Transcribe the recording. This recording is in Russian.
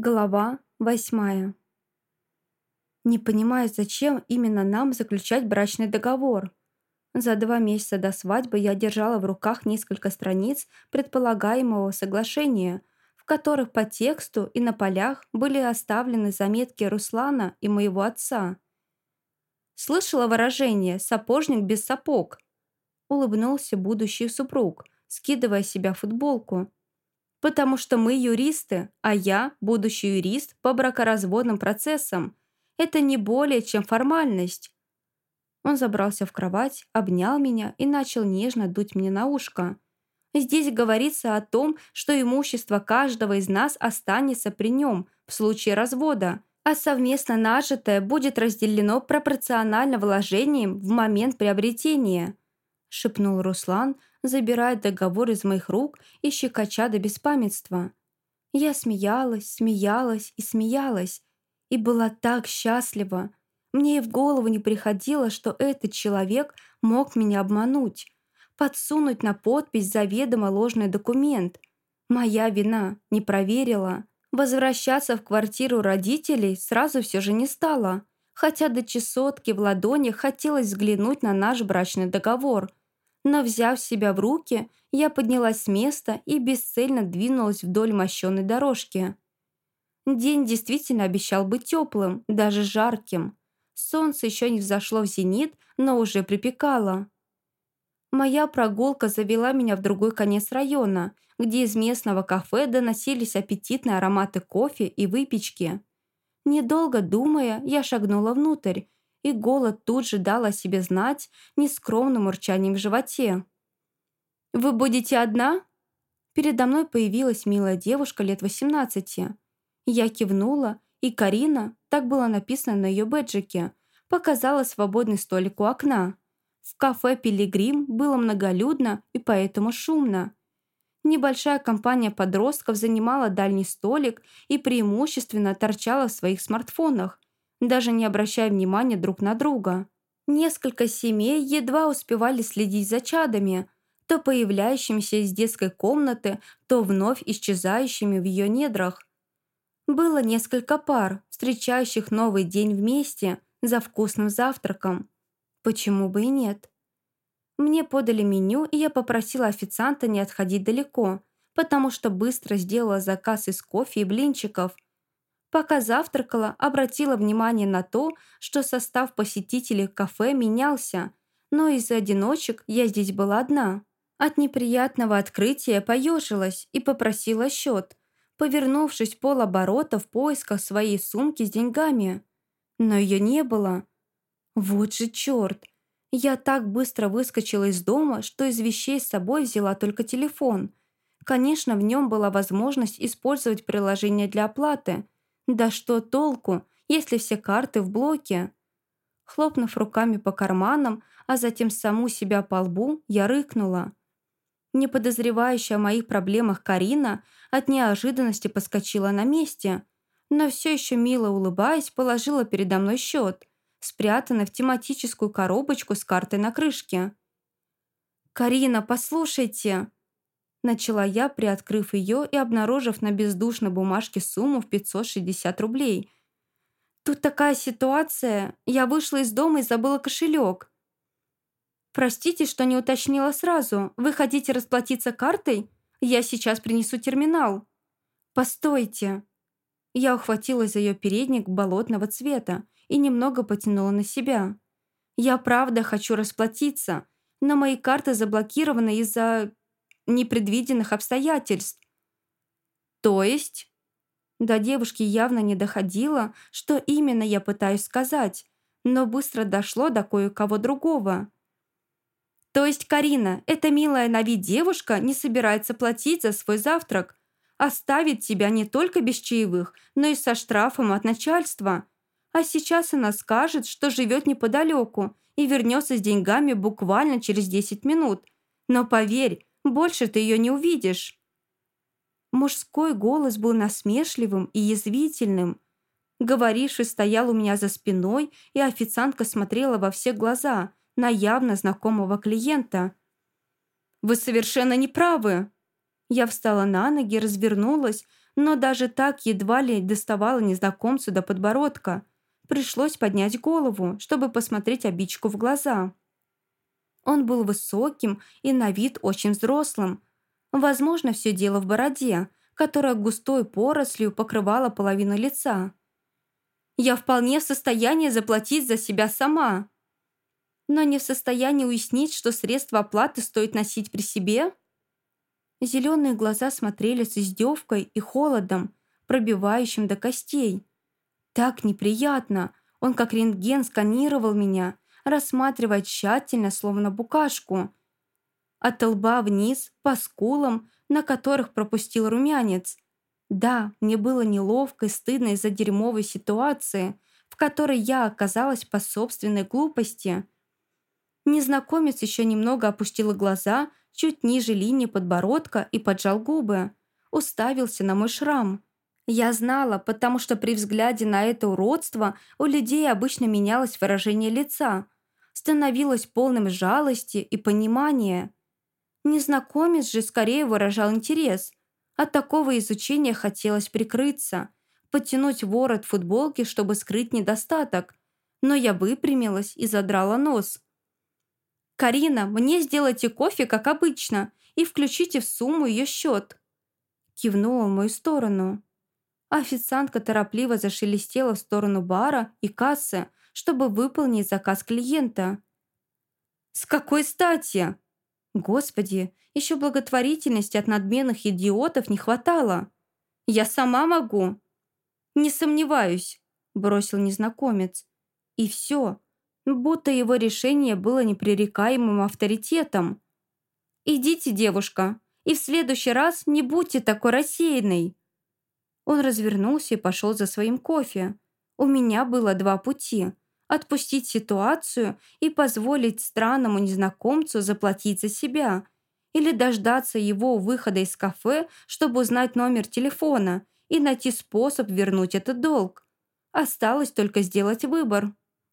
Глава восьмая. Не понимаю, зачем именно нам заключать брачный договор. За два месяца до свадьбы я держала в руках несколько страниц предполагаемого соглашения, в которых по тексту и на полях были оставлены заметки Руслана и моего отца. Слышала выражение «сапожник без сапог», улыбнулся будущий супруг, скидывая себя футболку – Потому что мы юристы, а я – будущий юрист по бракоразводным процессам. Это не более чем формальность. Он забрался в кровать, обнял меня и начал нежно дуть мне на ушко. Здесь говорится о том, что имущество каждого из нас останется при нем в случае развода, а совместно нажитое будет разделено пропорционально вложениям в момент приобретения, шепнул Руслан, забирает договор из моих рук и щекоча до беспамятства. Я смеялась, смеялась и смеялась, и была так счастлива. Мне и в голову не приходило, что этот человек мог меня обмануть, подсунуть на подпись заведомо ложный документ. Моя вина, не проверила. Возвращаться в квартиру родителей сразу все же не стала, хотя до чесотки в ладони хотелось взглянуть на наш брачный договор – но, взяв себя в руки, я поднялась с места и бесцельно двинулась вдоль мощенной дорожки. День действительно обещал быть теплым, даже жарким. Солнце еще не взошло в зенит, но уже припекало. Моя прогулка завела меня в другой конец района, где из местного кафе доносились аппетитные ароматы кофе и выпечки. Недолго думая, я шагнула внутрь и голод тут же дал о себе знать нескромным урчанием в животе. «Вы будете одна?» Передо мной появилась милая девушка лет 18. Я кивнула, и Карина, так было написано на ее бэджике, показала свободный столик у окна. В кафе «Пилигрим» было многолюдно и поэтому шумно. Небольшая компания подростков занимала дальний столик и преимущественно торчала в своих смартфонах, даже не обращая внимания друг на друга. Несколько семей едва успевали следить за чадами, то появляющимися из детской комнаты, то вновь исчезающими в ее недрах. Было несколько пар, встречающих новый день вместе за вкусным завтраком. Почему бы и нет? Мне подали меню, и я попросила официанта не отходить далеко, потому что быстро сделала заказ из кофе и блинчиков – Пока завтракала, обратила внимание на то, что состав посетителей кафе менялся, но из-за одиночек я здесь была одна. От неприятного открытия поежилась и попросила счет, повернувшись полоборота в поисках своей сумки с деньгами. Но ее не было. Вот же черт! Я так быстро выскочила из дома, что из вещей с собой взяла только телефон. Конечно, в нем была возможность использовать приложение для оплаты – да что толку, если все карты в блоке? Хлопнув руками по карманам, а затем саму себя по лбу, я рыкнула. Не подозревающая о моих проблемах Карина от неожиданности подскочила на месте, но все еще мило улыбаясь, положила передо мной счет, спрятанный в тематическую коробочку с картой на крышке. «Карина, послушайте!» Начала я, приоткрыв ее и обнаружив на бездушной бумажке сумму в 560 рублей. «Тут такая ситуация. Я вышла из дома и забыла кошелек». «Простите, что не уточнила сразу. Вы хотите расплатиться картой? Я сейчас принесу терминал». «Постойте». Я ухватилась за ее передник болотного цвета и немного потянула на себя. «Я правда хочу расплатиться, но мои карты заблокированы из-за непредвиденных обстоятельств. То есть? До девушки явно не доходило, что именно я пытаюсь сказать, но быстро дошло до кое-кого другого. То есть Карина, эта милая на вид девушка, не собирается платить за свой завтрак, оставит тебя не только без чаевых, но и со штрафом от начальства. А сейчас она скажет, что живет неподалеку и вернется с деньгами буквально через 10 минут. Но поверь, больше ты ее не увидишь». Мужской голос был насмешливым и язвительным. Говоривший стоял у меня за спиной, и официантка смотрела во все глаза на явно знакомого клиента. «Вы совершенно не правы!» Я встала на ноги, развернулась, но даже так едва ли доставала незнакомцу до подбородка. Пришлось поднять голову, чтобы посмотреть обидчику в глаза. Он был высоким и на вид очень взрослым. Возможно, все дело в бороде, которая густой порослью покрывала половину лица. «Я вполне в состоянии заплатить за себя сама», но не в состоянии уяснить, что средства оплаты стоит носить при себе? Зеленые глаза смотрели с издевкой и холодом, пробивающим до костей. Так неприятно. Он как рентген сканировал меня, рассматривая тщательно, словно букашку. От лба вниз, по скулам, на которых пропустил румянец. Да, мне было неловко и стыдно из-за дерьмовой ситуации, в которой я оказалась по собственной глупости. Незнакомец еще немного опустил глаза чуть ниже линии подбородка и поджал губы. Уставился на мой шрам. Я знала, потому что при взгляде на это уродство у людей обычно менялось выражение лица. Становилось полным жалости и понимания. Незнакомец же скорее выражал интерес. От такого изучения хотелось прикрыться, подтянуть ворот футболки, чтобы скрыть недостаток. Но я выпрямилась и задрала нос. «Карина, мне сделайте кофе, как обычно, и включите в сумму ее счет». Кивнула в мою сторону. Официантка торопливо зашелестела в сторону бара и кассы, чтобы выполнить заказ клиента. «С какой стати?» Господи, еще благотворительности от надменных идиотов не хватало. Я сама могу. Не сомневаюсь, бросил незнакомец. И все, будто его решение было непререкаемым авторитетом. «Идите, девушка, и в следующий раз не будьте такой рассеянной». Он развернулся и пошел за своим кофе. У меня было два пути – отпустить ситуацию и позволить странному незнакомцу заплатить за себя, или дождаться его выхода из кафе, чтобы узнать номер телефона и найти способ вернуть этот долг. Осталось только сделать выбор.